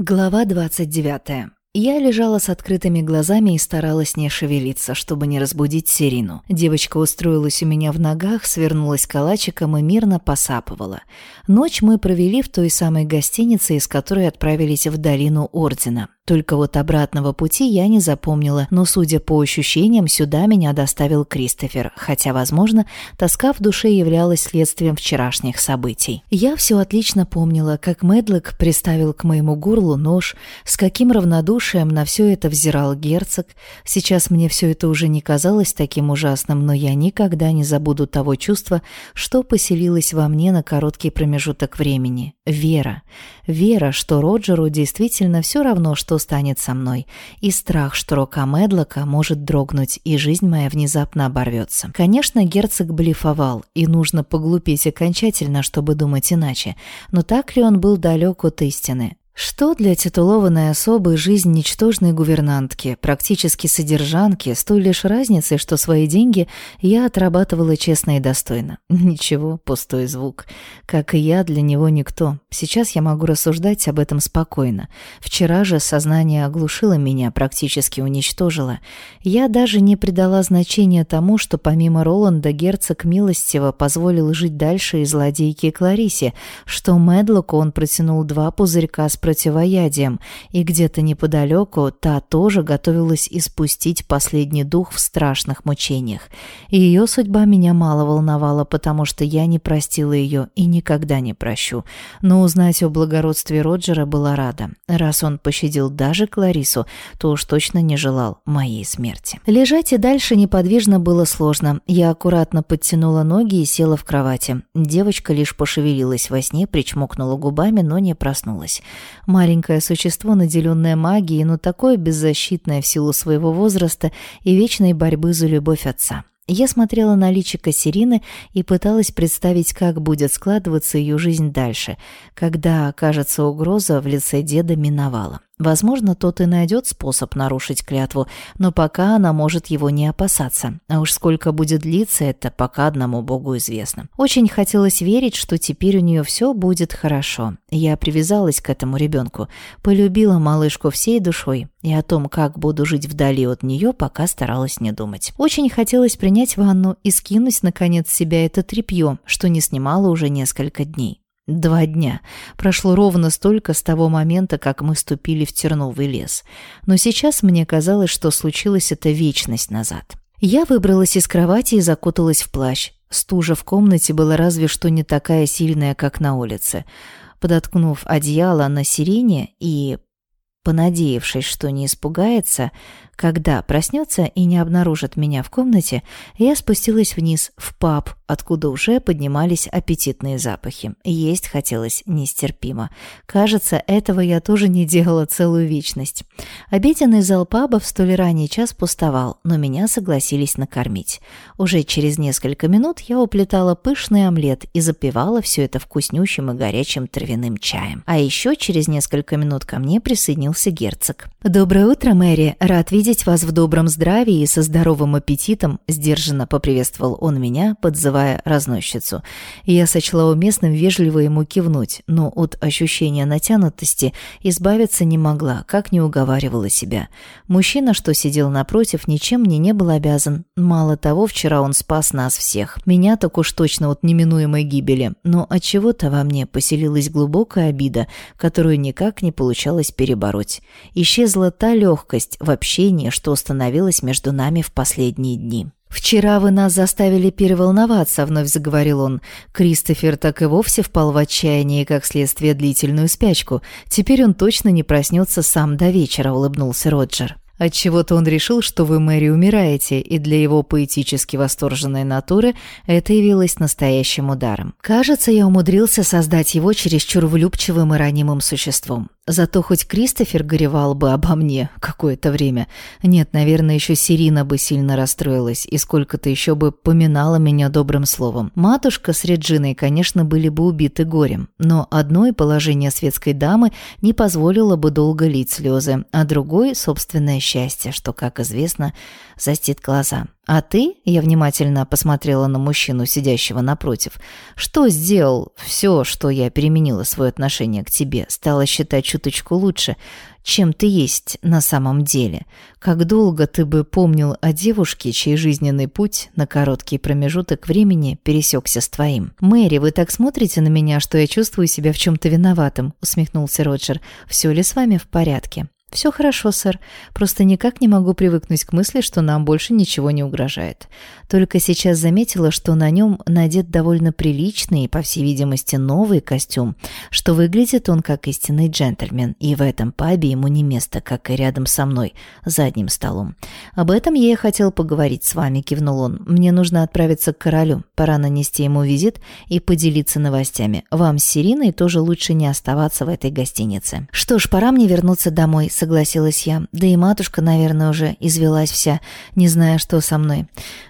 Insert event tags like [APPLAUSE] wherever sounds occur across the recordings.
Глава 29. Я лежала с открытыми глазами и старалась не шевелиться, чтобы не разбудить Серину. Девочка устроилась у меня в ногах, свернулась калачиком и мирно посапывала. Ночь мы провели в той самой гостинице, из которой отправились в долину Ордена. Только вот обратного пути я не запомнила, но, судя по ощущениям, сюда меня доставил Кристофер, хотя, возможно, тоска в душе являлась следствием вчерашних событий. Я все отлично помнила, как Медлок приставил к моему горлу нож, с каким равнодушием на все это взирал герцог. Сейчас мне все это уже не казалось таким ужасным, но я никогда не забуду того чувства, что поселилось во мне на короткий промежуток времени. Вера. Вера, что Роджеру действительно все равно, что станет со мной, и страх, что рука Медлока может дрогнуть, и жизнь моя внезапно оборвется. Конечно, герцог блефовал, и нужно поглупеть окончательно, чтобы думать иначе, но так ли он был далек от истины? Что для титулованной особы жизнь ничтожной гувернантки, практически содержанки, с той лишь разницей, что свои деньги я отрабатывала честно и достойно. [LAUGHS] Ничего, пустой звук. Как и я, для него никто. Сейчас я могу рассуждать об этом спокойно. Вчера же сознание оглушило меня, практически уничтожило. Я даже не придала значения тому, что помимо Роланда герцог милостиво позволил жить дальше и злодейке Кларисе, что Медлоку он протянул два пузырька с противоядием, и где-то неподалеку та тоже готовилась испустить последний дух в страшных мучениях. И ее судьба меня мало волновала, потому что я не простила ее и никогда не прощу. Но узнать о благородстве Роджера была рада. Раз он пощадил даже Кларису, то уж точно не желал моей смерти. Лежать и дальше неподвижно было сложно. Я аккуратно подтянула ноги и села в кровати. Девочка лишь пошевелилась во сне, причмокнула губами, но не проснулась. Маленькое существо, наделенное магией, но такое беззащитное в силу своего возраста и вечной борьбы за любовь отца. Я смотрела на личико Сирины и пыталась представить, как будет складываться ее жизнь дальше, когда, кажется, угроза в лице деда миновала. Возможно, тот и найдет способ нарушить клятву, но пока она может его не опасаться. А уж сколько будет длиться это, пока одному Богу известно. Очень хотелось верить, что теперь у нее все будет хорошо. Я привязалась к этому ребенку, полюбила малышку всей душой, и о том, как буду жить вдали от нее, пока старалась не думать. Очень хотелось принять ванну и скинуть, наконец, с себя это тряпье, что не снимала уже несколько дней. Два дня. Прошло ровно столько с того момента, как мы ступили в терновый лес. Но сейчас мне казалось, что случилось это вечность назад. Я выбралась из кровати и закуталась в плащ. Стужа в комнате была разве что не такая сильная, как на улице. Подоткнув одеяло на сирене и понадеявшись, что не испугается, когда проснется и не обнаружит меня в комнате, я спустилась вниз в паб, откуда уже поднимались аппетитные запахи. Есть хотелось нестерпимо. Кажется, этого я тоже не делала целую вечность. Обеденный зал паба в столь ранний час пустовал, но меня согласились накормить. Уже через несколько минут я уплетала пышный омлет и запивала все это вкуснющим и горячим травяным чаем. А еще через несколько минут ко мне присоединился герцог. «Доброе утро, Мэри. Рад видеть видеть вас в добром здравии и со здоровым аппетитом», – сдержанно поприветствовал он меня, подзывая разносчицу. Я сочла уместным вежливо ему кивнуть, но от ощущения натянутости избавиться не могла, как не уговаривала себя. Мужчина, что сидел напротив, ничем мне не был обязан. Мало того, вчера он спас нас всех. Меня так уж точно от неминуемой гибели. Но от чего то во мне поселилась глубокая обида, которую никак не получалось перебороть. Исчезла та легкость в общении, напряжение, что установилось между нами в последние дни. «Вчера вы нас заставили переволноваться», — вновь заговорил он. Кристофер так и вовсе впал в отчаяние, как следствие длительную спячку. Теперь он точно не проснется сам до вечера, — улыбнулся Роджер. Отчего-то он решил, что вы, Мэри, умираете, и для его поэтически восторженной натуры это явилось настоящим ударом. Кажется, я умудрился создать его чересчур влюбчивым и ранимым существом. Зато хоть Кристофер горевал бы обо мне какое-то время. Нет, наверное, еще Сирина бы сильно расстроилась и сколько-то еще бы поминала меня добрым словом. Матушка с Реджиной, конечно, были бы убиты горем, но одной положение светской дамы не позволило бы долго лить слезы, а другой — собственное счастье, что, как известно, застит глаза. «А ты?» – я внимательно посмотрела на мужчину, сидящего напротив. «Что сделал? Все, что я переменила свое отношение к тебе, стала считать чуточку лучше, чем ты есть на самом деле. Как долго ты бы помнил о девушке, чей жизненный путь на короткий промежуток времени пересекся с твоим? «Мэри, вы так смотрите на меня, что я чувствую себя в чем-то виноватым», — усмехнулся Роджер. «Все ли с вами в порядке?» «Все хорошо, сэр. Просто никак не могу привыкнуть к мысли, что нам больше ничего не угрожает. Только сейчас заметила, что на нем надет довольно приличный и, по всей видимости, новый костюм, что выглядит он как истинный джентльмен, и в этом пабе ему не место, как и рядом со мной, за одним столом. Об этом я и хотел поговорить с вами», — кивнул он. «Мне нужно отправиться к королю. Пора нанести ему визит и поделиться новостями. Вам с Сириной тоже лучше не оставаться в этой гостинице». «Что ж, пора мне вернуться домой», согласилась я. Да и матушка, наверное, уже извелась вся, не зная, что со мной.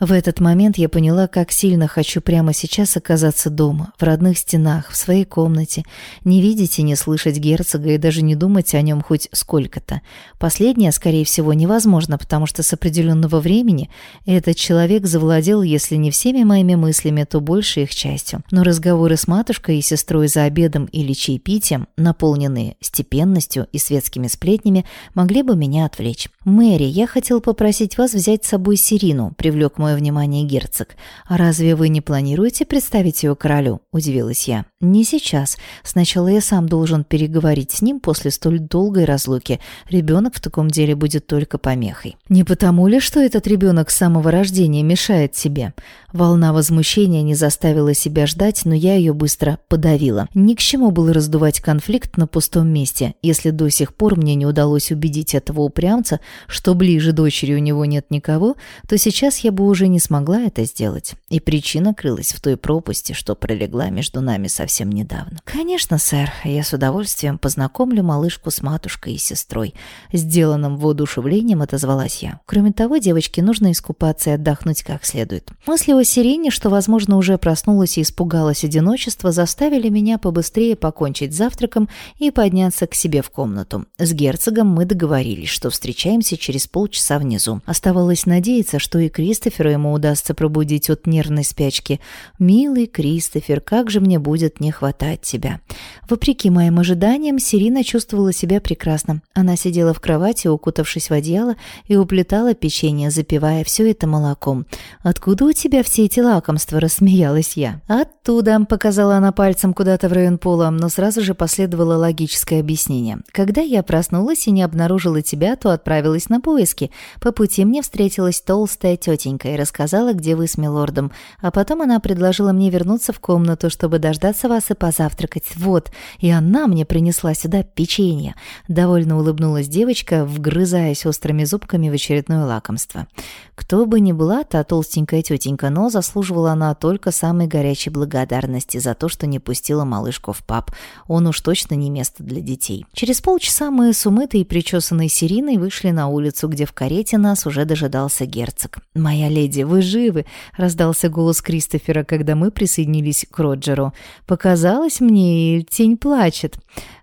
В этот момент я поняла, как сильно хочу прямо сейчас оказаться дома, в родных стенах, в своей комнате, не видеть и не слышать герцога и даже не думать о нем хоть сколько-то. Последнее, скорее всего, невозможно, потому что с определенного времени этот человек завладел, если не всеми моими мыслями, то большей их частью. Но разговоры с матушкой и сестрой за обедом или чаепитием, наполненные степенностью и светскими сплетнями, мыслями могли бы меня отвлечь. «Мэри, я хотел попросить вас взять с собой Сирину», — привлек мое внимание герцог. «А разве вы не планируете представить ее королю?» — удивилась я. «Не сейчас. Сначала я сам должен переговорить с ним после столь долгой разлуки. Ребенок в таком деле будет только помехой». «Не потому ли, что этот ребенок с самого рождения мешает себе?» Волна возмущения не заставила себя ждать, но я ее быстро подавила. Ни к чему было раздувать конфликт на пустом месте, если до сих пор мне не удалось убедить этого упрямца, что ближе дочери у него нет никого, то сейчас я бы уже не смогла это сделать. И причина крылась в той пропасти, что пролегла между нами совсем недавно. «Конечно, сэр, я с удовольствием познакомлю малышку с матушкой и сестрой». Сделанным воодушевлением отозвалась я. Кроме того, девочке нужно искупаться и отдохнуть как следует. Мысли о Сирене, что, возможно, уже проснулась и испугалась одиночества, заставили меня побыстрее покончить завтраком и подняться к себе в комнату. С герцогом мы договорились, что встречаемся через полчаса внизу. Оставалось надеяться, что и Кристоферу ему удастся пробудить от нервной спячки. «Милый Кристофер, как же мне будет не хватать тебя!» Вопреки моим ожиданиям, Сирина чувствовала себя прекрасно. Она сидела в кровати, укутавшись в одеяло, и уплетала печенье, запивая все это молоком. «Откуда у тебя все эти лакомства?» – рассмеялась я. «Оттуда», – показала она пальцем куда-то в район пола, но сразу же последовало логическое объяснение. «Когда я проснулась и не обнаружила тебя, то отправилась на поиски. По пути мне встретилась толстая тетенька и рассказала, где вы с милордом. А потом она предложила мне вернуться в комнату, чтобы дождаться вас и позавтракать. Вот, и она мне принесла сюда печенье. Довольно улыбнулась девочка, вгрызаясь острыми зубками в очередное лакомство. Кто бы ни была та толстенькая тетенька, но заслуживала она только самой горячей благодарности за то, что не пустила малышку в паб. Он уж точно не место для детей. Через полчаса мы с умытой и причесанной Сириной вышли на улицу, где в карете нас уже дожидался герцог. «Моя леди, вы живы?» — раздался голос Кристофера, когда мы присоединились к Роджеру. «Показалось мне, тень плачет?»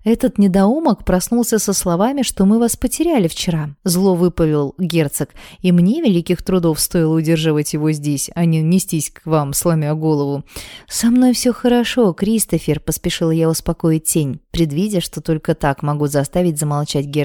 Этот недоумок проснулся со словами, что мы вас потеряли вчера. Зло выпалил герцог, и мне великих трудов стоило удерживать его здесь, а не нестись к вам, сломя голову. «Со мной все хорошо, Кристофер», — поспешила я успокоить тень, предвидя, что только так могу заставить замолчать герцога,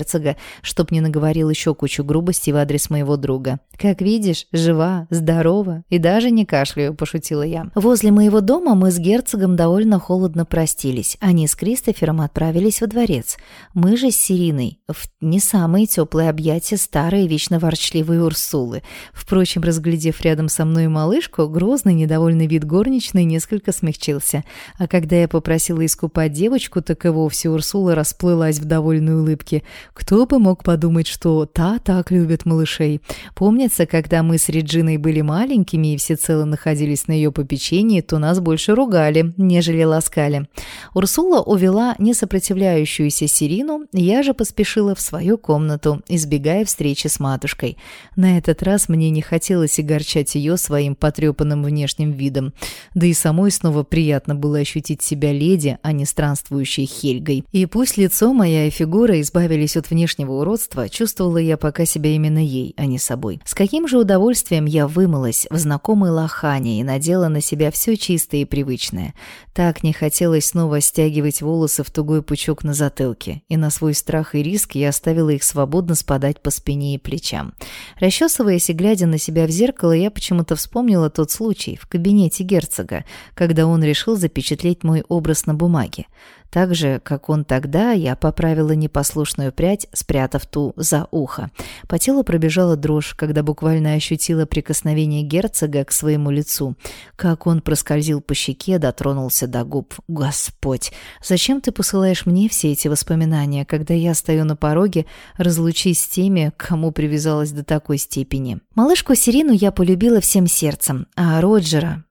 чтоб не наговорил еще кучу грубости в адрес моего друга. «Как видишь, жива, здорова и даже не кашляю», — пошутила я. Возле моего дома мы с герцогом довольно холодно простились. Они с Кристофером отправились во дворец. Мы же с Сириной в не самые теплые объятия старой вечно ворчливой Урсулы. Впрочем, разглядев рядом со мной малышку, грозный недовольный вид горничной несколько смягчился. А когда я попросила искупать девочку, так и вовсе Урсула расплылась в довольной улыбке. Кто бы мог подумать, что та так любит малышей. Помнится, когда мы с Реджиной были маленькими и всецело находились на ее попечении, то нас больше ругали, нежели ласкали. Урсула увела несопротивляемую сопротивляющуюся Сирину, я же поспешила в свою комнату, избегая встречи с матушкой. На этот раз мне не хотелось огорчать ее своим потрепанным внешним видом. Да и самой снова приятно было ощутить себя леди, а не странствующей Хельгой. И пусть лицо моя и фигура избавили избавились от внешнего уродства, чувствовала я пока себя именно ей, а не собой. С каким же удовольствием я вымылась в знакомой лохане и надела на себя все чистое и привычное. Так не хотелось снова стягивать волосы в тугой пучок на затылке, и на свой страх и риск я оставила их свободно спадать по спине и плечам. Расчесываясь и глядя на себя в зеркало, я почему-то вспомнила тот случай в кабинете герцога, когда он решил запечатлеть мой образ на бумаге. Так же, как он тогда, я поправила непослушную прядь, спрятав ту за ухо. По телу пробежала дрожь, когда буквально ощутила прикосновение герцога к своему лицу. Как он проскользил по щеке, дотронулся до губ. «Господь, зачем ты посылаешь мне все эти воспоминания, когда я стою на пороге, разлучись с теми, кому привязалась до такой степени?» Малышку Сирину я полюбила всем сердцем, а Роджера...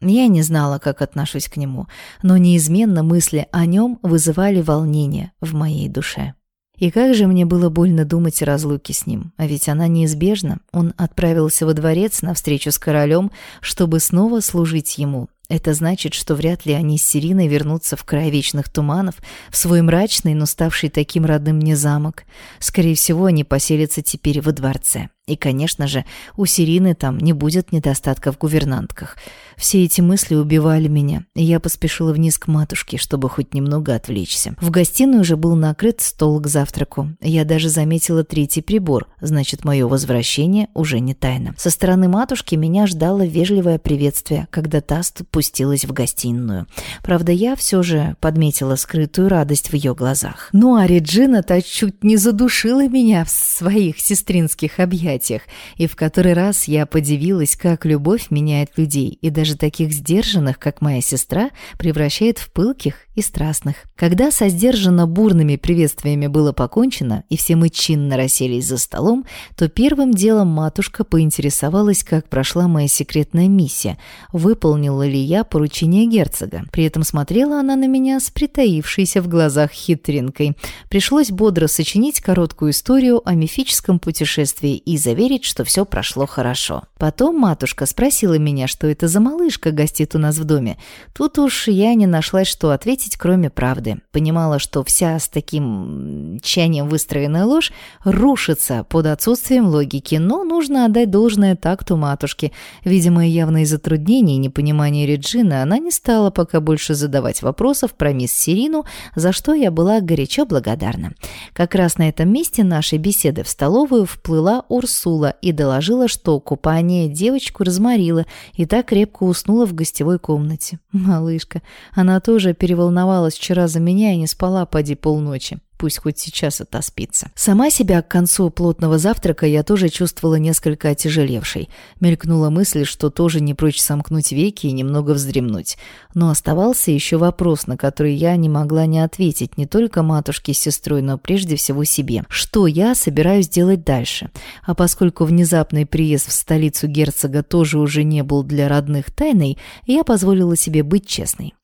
Я не знала, как отношусь к нему, но неизменно мысли о нем вызывали волнение в моей душе. И как же мне было больно думать о разлуке с ним, а ведь она неизбежна. Он отправился во дворец на встречу с королем, чтобы снова служить ему. Это значит, что вряд ли они с Сириной вернутся в край вечных туманов, в свой мрачный, но ставший таким родным мне замок. Скорее всего, они поселятся теперь во дворце. И, конечно же, у Сирины там не будет недостатка в гувернантках. Все эти мысли убивали меня, и я поспешила вниз к матушке, чтобы хоть немного отвлечься. В гостиной уже был накрыт стол к завтраку. Я даже заметила третий прибор, значит, мое возвращение уже не тайна. Со стороны матушки меня ждало вежливое приветствие, когда та спустилась в гостиную. Правда, я все же подметила скрытую радость в ее глазах. Ну а Реджина-то чуть не задушила меня в своих сестринских объятиях и в который раз я подивилась, как любовь меняет людей, и даже таких сдержанных, как моя сестра, превращает в пылких и страстных. Когда со сдержанно бурными приветствиями было покончено, и все мы чинно расселись за столом, то первым делом матушка поинтересовалась, как прошла моя секретная миссия, выполнила ли я поручение герцога. При этом смотрела она на меня с притаившейся в глазах хитринкой. Пришлось бодро сочинить короткую историю о мифическом путешествии из заверить, что все прошло хорошо. Потом матушка спросила меня, что это за малышка гостит у нас в доме. Тут уж я не нашла, что ответить, кроме правды. Понимала, что вся с таким тщанием выстроенная ложь рушится под отсутствием логики, но нужно отдать должное такту матушке. Видимо, явно из затруднений и непонимания Реджины она не стала пока больше задавать вопросов про мисс Сирину, за что я была горячо благодарна. Как раз на этом месте нашей беседы в столовую вплыла Урсула и доложила, что купание девочку разморило и так крепко уснула в гостевой комнате. Малышка. Она тоже переволновалась вчера за меня и не спала поди полночи. Пусть хоть сейчас отоспится. Сама себя к концу плотного завтрака я тоже чувствовала несколько отяжелевшей. Мелькнула мысль, что тоже не прочь сомкнуть веки и немного вздремнуть. Но оставался еще вопрос, на который я не могла не ответить не только матушке с сестрой, но прежде всего себе. Что я собираюсь делать дальше? А поскольку внезапный приезд в столицу герцога тоже уже не был для родных тайной, я позволила себе быть честной.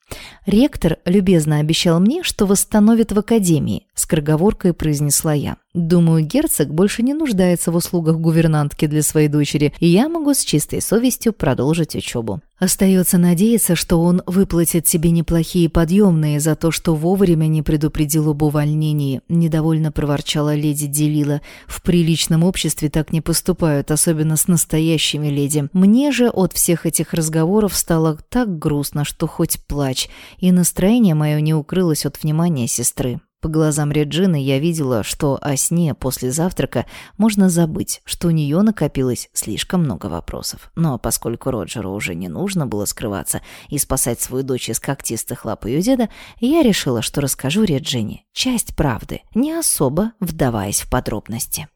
Ректор любезно обещал мне, что восстановит в академии, скороговоркой произнесла я. Думаю, герцог больше не нуждается в услугах гувернантки для своей дочери, и я могу с чистой совестью продолжить учебу. Остается надеяться, что он выплатит себе неплохие подъемные за то, что вовремя не предупредил об увольнении, недовольно проворчала леди Делила. В приличном обществе так не поступают, особенно с настоящими леди. Мне же от всех этих разговоров стало так грустно, что хоть плачь, и настроение мое не укрылось от внимания сестры. По глазам Реджины я видела, что о сне после завтрака можно забыть, что у нее накопилось слишком много вопросов. Но поскольку Роджеру уже не нужно было скрываться и спасать свою дочь из когтистых лап ее деда, я решила, что расскажу Реджине часть правды, не особо вдаваясь в подробности.